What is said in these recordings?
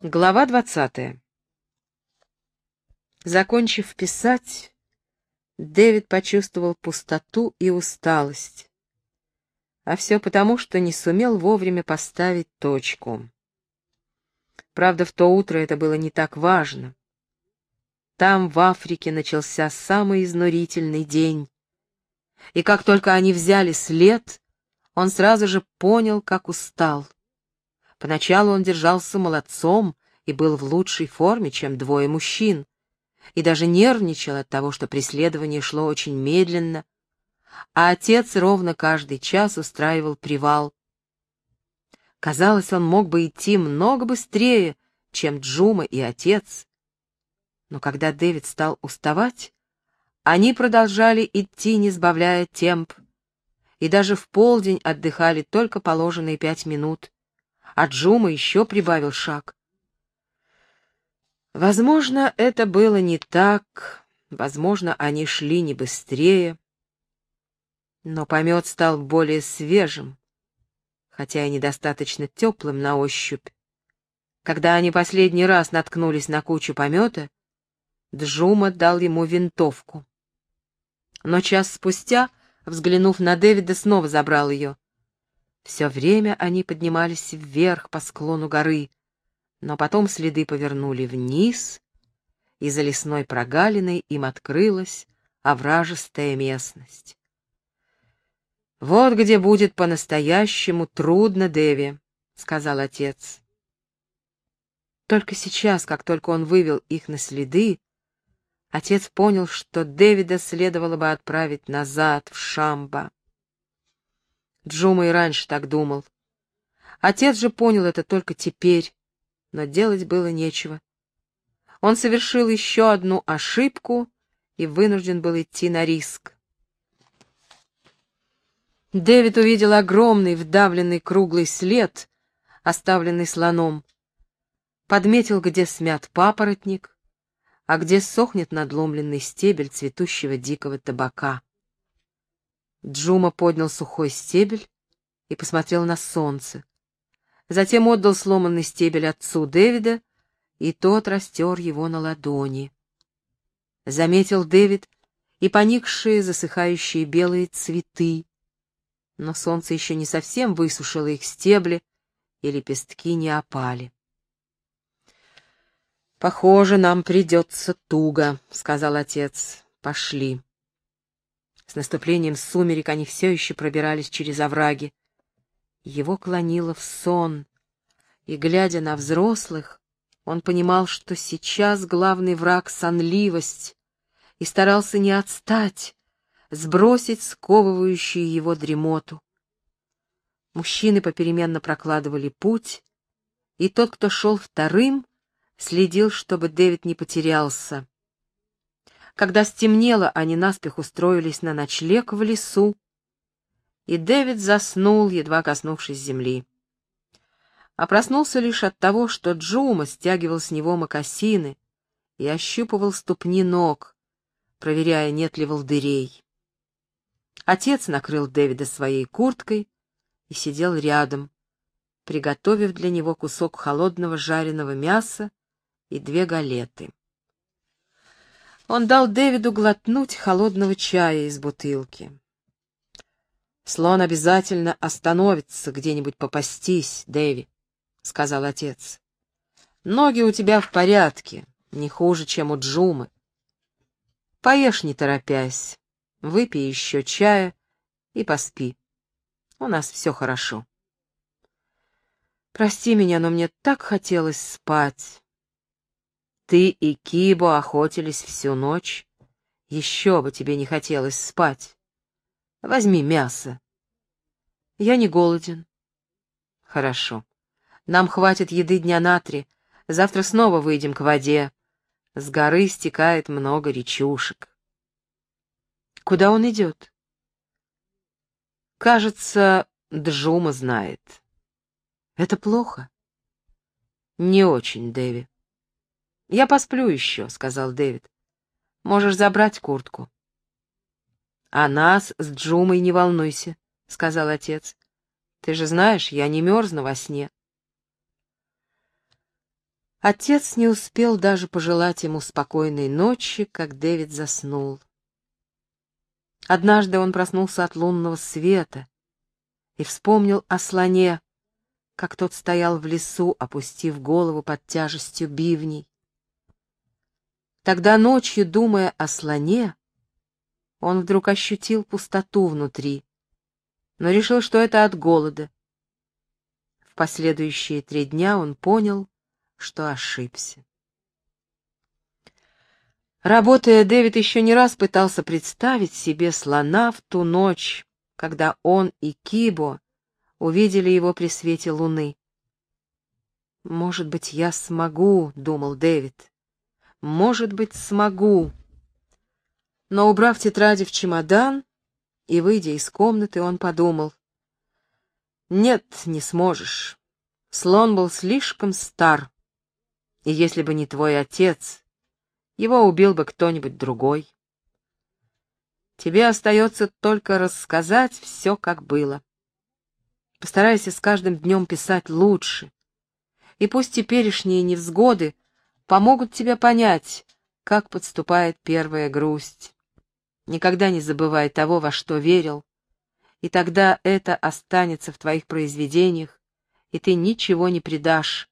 Глава двадцатая. Закончив писать, Дэвид почувствовал пустоту и усталость. А все потому, что не сумел вовремя поставить точку. Правда, в то утро это было не так важно. Там, в Африке, начался самый изнурительный день. И как только они взяли след, он сразу же понял, как устал. Поначалу он держался молодцом и был в лучшей форме, чем двое мужчин, и даже нервничал от того, что преследование шло очень медленно, а отец ровно каждый час устраивал привал. Казалось, он мог бы идти много быстрее, чем Джума и отец. Но когда Дэвид стал уставать, они продолжали идти, не сбавляя темп, и даже в полдень отдыхали только положенные пять минут, а Джума еще прибавил шаг. Возможно, это было не так, возможно, они шли не быстрее, но помет стал более свежим, хотя и недостаточно теплым на ощупь. Когда они последний раз наткнулись на кучу помета, Джума дал ему винтовку. Но час спустя, взглянув на Дэвида, снова забрал ее. Все время они поднимались вверх по склону горы, но потом следы повернули вниз, и за лесной прогалиной им открылась овражистая местность. «Вот где будет по-настоящему трудно, Деви», — сказал отец. Только сейчас, как только он вывел их на следы, отец понял, что Дэвида следовало бы отправить назад, в Шамба. Джума и раньше так думал. Отец же понял это только теперь, но делать было нечего. Он совершил еще одну ошибку и вынужден был идти на риск. Дэвид увидел огромный вдавленный круглый след, оставленный слоном. Подметил, где смят папоротник, а где сохнет надломленный стебель цветущего дикого табака. Джума поднял сухой стебель и посмотрел на солнце. Затем отдал сломанный стебель отцу Дэвида, и тот растер его на ладони. Заметил Дэвид и поникшие засыхающие белые цветы, но солнце еще не совсем высушило их стебли, и лепестки не опали. «Похоже, нам придется туго», — сказал отец. «Пошли». С наступлением сумерек они все еще пробирались через овраги. Его клонило в сон, и, глядя на взрослых, он понимал, что сейчас главный враг — сонливость, и старался не отстать, сбросить сковывающую его дремоту. Мужчины попеременно прокладывали путь, и тот, кто шел вторым, следил, чтобы Дэвид не потерялся. Когда стемнело, они наспех устроились на ночлег в лесу, и Дэвид заснул, едва коснувшись земли. А проснулся лишь от того, что Джума стягивал с него мокасины и ощупывал ступни ног, проверяя, нет ли волдырей. Отец накрыл Дэвида своей курткой и сидел рядом, приготовив для него кусок холодного жареного мяса и две галеты. Он дал Дэвиду глотнуть холодного чая из бутылки. «Слон обязательно остановится где-нибудь попастись, Дэви», — сказал отец. «Ноги у тебя в порядке, не хуже, чем у Джумы. Поешь, не торопясь, выпей еще чая и поспи. У нас все хорошо». «Прости меня, но мне так хотелось спать». Ты и Кибо охотились всю ночь. Еще бы тебе не хотелось спать. Возьми мясо. Я не голоден. Хорошо. Нам хватит еды дня на три. Завтра снова выйдем к воде. С горы стекает много речушек. Куда он идет? Кажется, Джума знает. Это плохо? Не очень, Дэви. «Я посплю еще», — сказал Дэвид. «Можешь забрать куртку». «А нас с Джумой не волнуйся», — сказал отец. «Ты же знаешь, я не мерзну во сне». Отец не успел даже пожелать ему спокойной ночи, как Дэвид заснул. Однажды он проснулся от лунного света и вспомнил о слоне, как тот стоял в лесу, опустив голову под тяжестью бивней. Тогда ночью, думая о слоне, он вдруг ощутил пустоту внутри, но решил, что это от голода. В последующие три дня он понял, что ошибся. Работая, Дэвид еще не раз пытался представить себе слона в ту ночь, когда он и Кибо увидели его при свете луны. «Может быть, я смогу», — думал Дэвид. «Может быть, смогу». Но, убрав тетради в чемодан и выйдя из комнаты, он подумал. «Нет, не сможешь. Слон был слишком стар. И если бы не твой отец, его убил бы кто-нибудь другой. Тебе остается только рассказать все, как было. Постарайся с каждым днем писать лучше. И пусть теперешние невзгоды помогут тебе понять, как подступает первая грусть. Никогда не забывай того, во что верил, и тогда это останется в твоих произведениях, и ты ничего не предашь.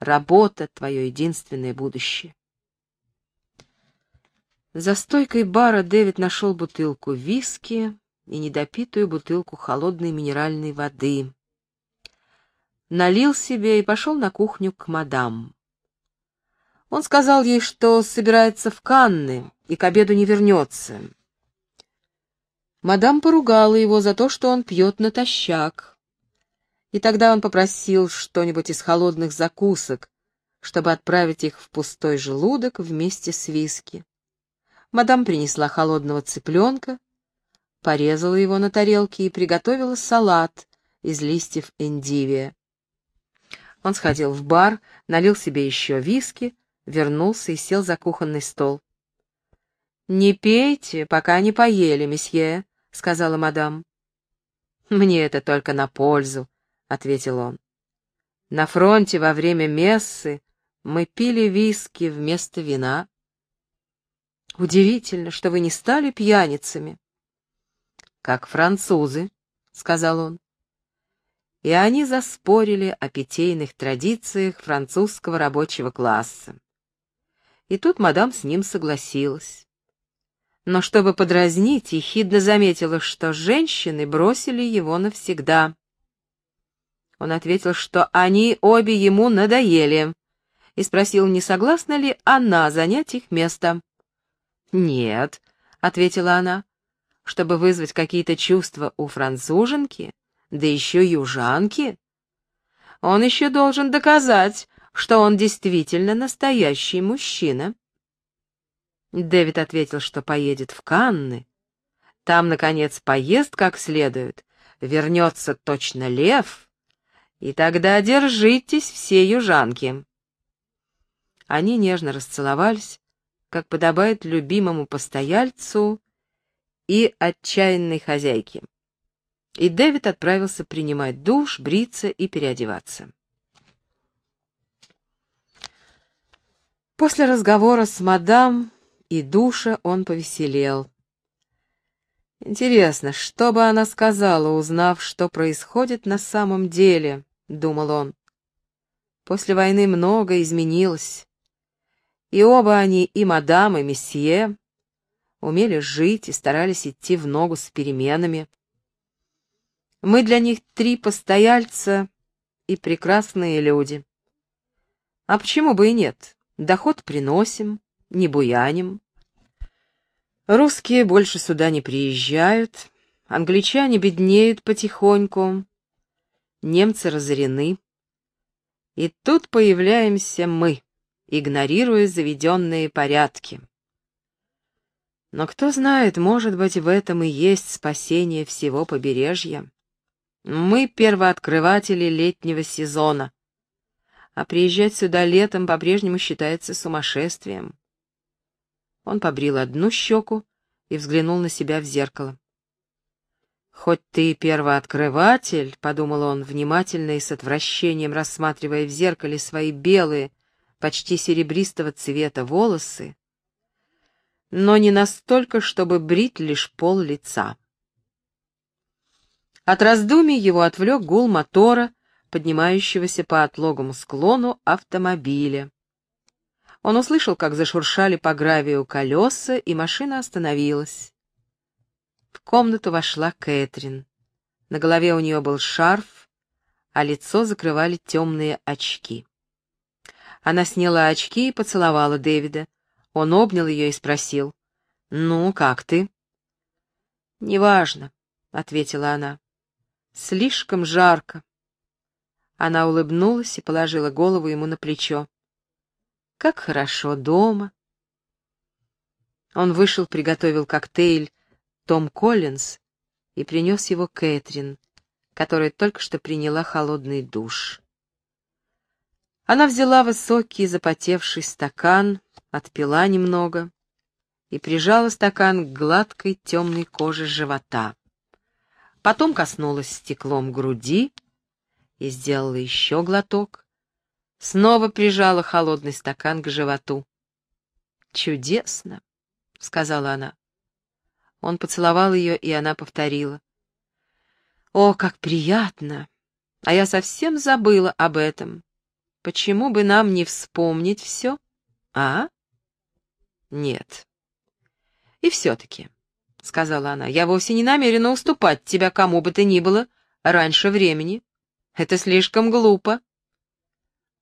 Работа — твое единственное будущее. За стойкой бара Дэвид нашел бутылку виски, и недопитую бутылку холодной минеральной воды. Налил себе и пошел на кухню к мадам. Он сказал ей, что собирается в Канны и к обеду не вернется. Мадам поругала его за то, что он пьет натощак. И тогда он попросил что-нибудь из холодных закусок, чтобы отправить их в пустой желудок вместе с виски. Мадам принесла холодного цыпленка, порезала его на тарелке и приготовила салат из листьев эндивия. Он сходил в бар, налил себе еще виски, вернулся и сел за кухонный стол. «Не пейте, пока не поели, месье», — сказала мадам. «Мне это только на пользу», — ответил он. «На фронте во время мессы мы пили виски вместо вина». «Удивительно, что вы не стали пьяницами», как французы», — сказал он. И они заспорили о питейных традициях французского рабочего класса. И тут мадам с ним согласилась. Но чтобы подразнить, ехидно заметила, что женщины бросили его навсегда. Он ответил, что они обе ему надоели, и спросил, не согласна ли она занять их место. «Нет», — ответила она, чтобы вызвать какие-то чувства у француженки, да еще южанки. Он еще должен доказать, что он действительно настоящий мужчина. Дэвид ответил, что поедет в Канны. Там, наконец, поест как следует, вернется точно лев, и тогда держитесь все южанки. Они нежно расцеловались, как подобает любимому постояльцу и отчаянной хозяйки. И Дэвид отправился принимать душ, бриться и переодеваться. После разговора с мадам и душа он повеселел. «Интересно, что бы она сказала, узнав, что происходит на самом деле?» — думал он. «После войны многое изменилось, и оба они, и мадам, и месье, умели жить и старались идти в ногу с переменами. Мы для них три постояльца и прекрасные люди. А почему бы и нет? Доход приносим, не буяним. Русские больше сюда не приезжают, англичане беднеют потихоньку, немцы разорены. И тут появляемся мы, игнорируя заведенные порядки. Но кто знает, может быть, в этом и есть спасение всего побережья. Мы первооткрыватели летнего сезона, а приезжать сюда летом по-прежнему считается сумасшествием. Он побрил одну щеку и взглянул на себя в зеркало. «Хоть ты первооткрыватель», — подумал он, внимательно и с отвращением рассматривая в зеркале свои белые, почти серебристого цвета волосы, но не настолько, чтобы брить лишь пол лица. От раздумий его отвлек гул мотора, поднимающегося по отлогому склону автомобиля. Он услышал, как зашуршали по гравию колеса, и машина остановилась. В комнату вошла Кэтрин. На голове у нее был шарф, а лицо закрывали темные очки. Она сняла очки и поцеловала Дэвида. Он обнял ее и спросил, «Ну, как ты?» «Неважно», — ответила она. «Слишком жарко». Она улыбнулась и положила голову ему на плечо. Как хорошо дома. Он вышел, приготовил коктейль «Том Коллинз» и принес его Кэтрин, которая только что приняла холодный душ. Она взяла высокий запотевший стакан, отпила немного и прижала стакан к гладкой темной коже живота. Потом коснулась стеклом груди и сделала еще глоток снова прижала холодный стакан к животу. «Чудесно», — сказала она. Он поцеловал ее, и она повторила. «О, как приятно! А я совсем забыла об этом. Почему бы нам не вспомнить все, а?» «Нет». «И все-таки», — сказала она, — «я вовсе не намерена уступать тебя кому бы то ни было раньше времени. Это слишком глупо».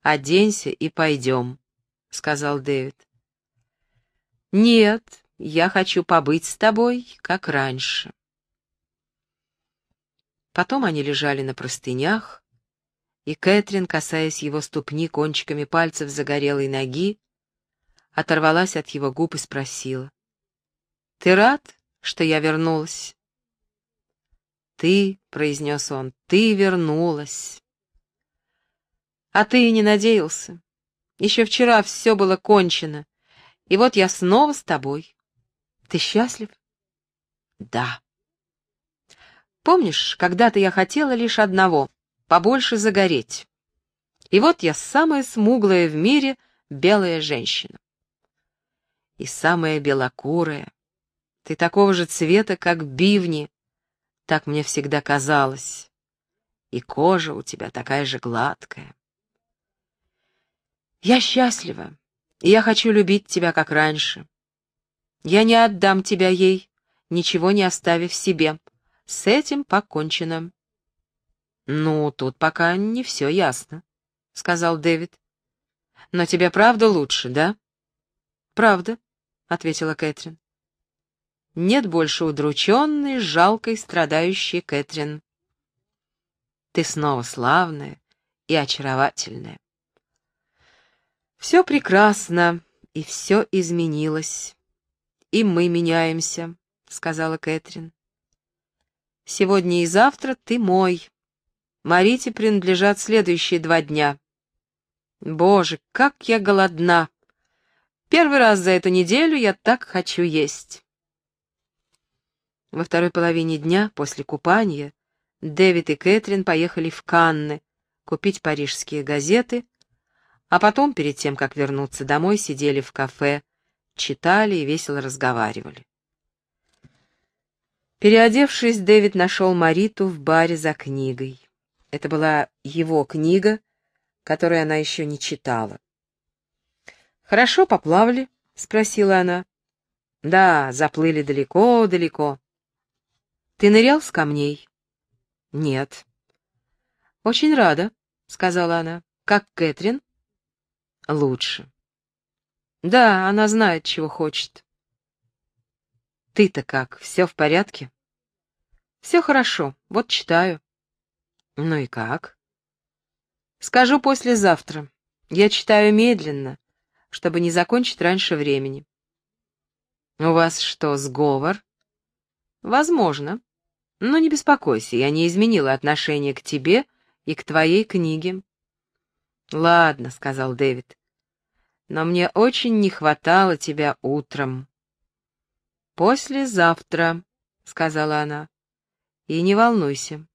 «Оденься и пойдем», — сказал Дэвид. «Нет, я хочу побыть с тобой, как раньше». Потом они лежали на простынях, и Кэтрин, касаясь его ступни кончиками пальцев загорелой ноги, оторвалась от его губ и спросила. «Ты рад, что я вернулась?» «Ты», — произнес он, — «ты вернулась». А ты и не надеялся. Еще вчера все было кончено, и вот я снова с тобой. Ты счастлив? Да. Помнишь, когда-то я хотела лишь одного — побольше загореть. И вот я самая смуглая в мире белая женщина. И самая белокурая. Ты такого же цвета, как бивни. Так мне всегда казалось. И кожа у тебя такая же гладкая. Я счастлива, и я хочу любить тебя, как раньше. Я не отдам тебя ей, ничего не оставив себе. С этим покончено. Ну, тут пока не все ясно, — сказал Дэвид. Но тебе правда лучше, да? Правда, — ответила Кэтрин. Нет больше удрученной, жалкой, страдающей Кэтрин. Ты снова славная и очаровательная. Все прекрасно, и все изменилось. И мы меняемся, — сказала Кэтрин. Сегодня и завтра ты мой. Марите принадлежат следующие два дня. Боже, как я голодна! Первый раз за эту неделю я так хочу есть. Во второй половине дня, после купания, Дэвид и Кэтрин поехали в Канны купить парижские газеты а потом, перед тем, как вернуться домой, сидели в кафе, читали и весело разговаривали. Переодевшись, Дэвид нашел Мариту в баре за книгой. Это была его книга, которую она еще не читала. «Хорошо поплавали?» — спросила она. «Да, заплыли далеко-далеко». «Ты нырял с камней?» «Нет». «Очень рада», — сказала она. «Как Кэтрин?» лучше. Да, она знает, чего хочет. Ты-то как, все в порядке? Все хорошо, вот читаю. Ну и как? Скажу послезавтра. Я читаю медленно, чтобы не закончить раньше времени. У вас что, сговор? Возможно. Но не беспокойся, я не изменила отношение к тебе и к твоей книге. «Ладно», — сказал Дэвид, — «но мне очень не хватало тебя утром». «Послезавтра», — сказала она, — «и не волнуйся,